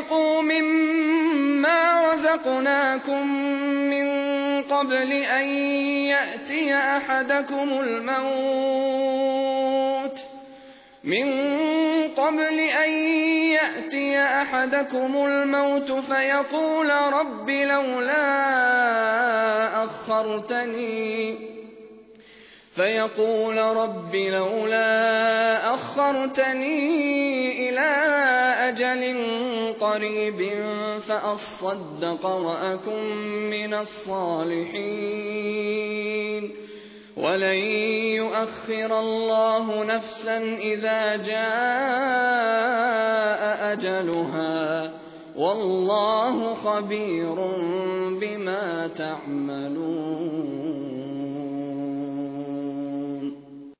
وَأَنفِقُوا مِمَّا رَزَقْنَاكُم مِّن قَبْلِ أَن يَأْتِيَ أَحَدَكُمُ الْمَوْتُ مِن قَبْلِ أَن يَأْتِيَ أَحَدَكُمُ الْمَوْتُ فَيَقُولَ رَبِّ لَوْلَا أَخَّرْتَنِي فيقول رب لولا أخرتني إلى أجل قريب فأصدق وأكن من الصالحين. ولن يؤخر الله نفسا إذا جاء أجلها. والله خبير بما تعملون.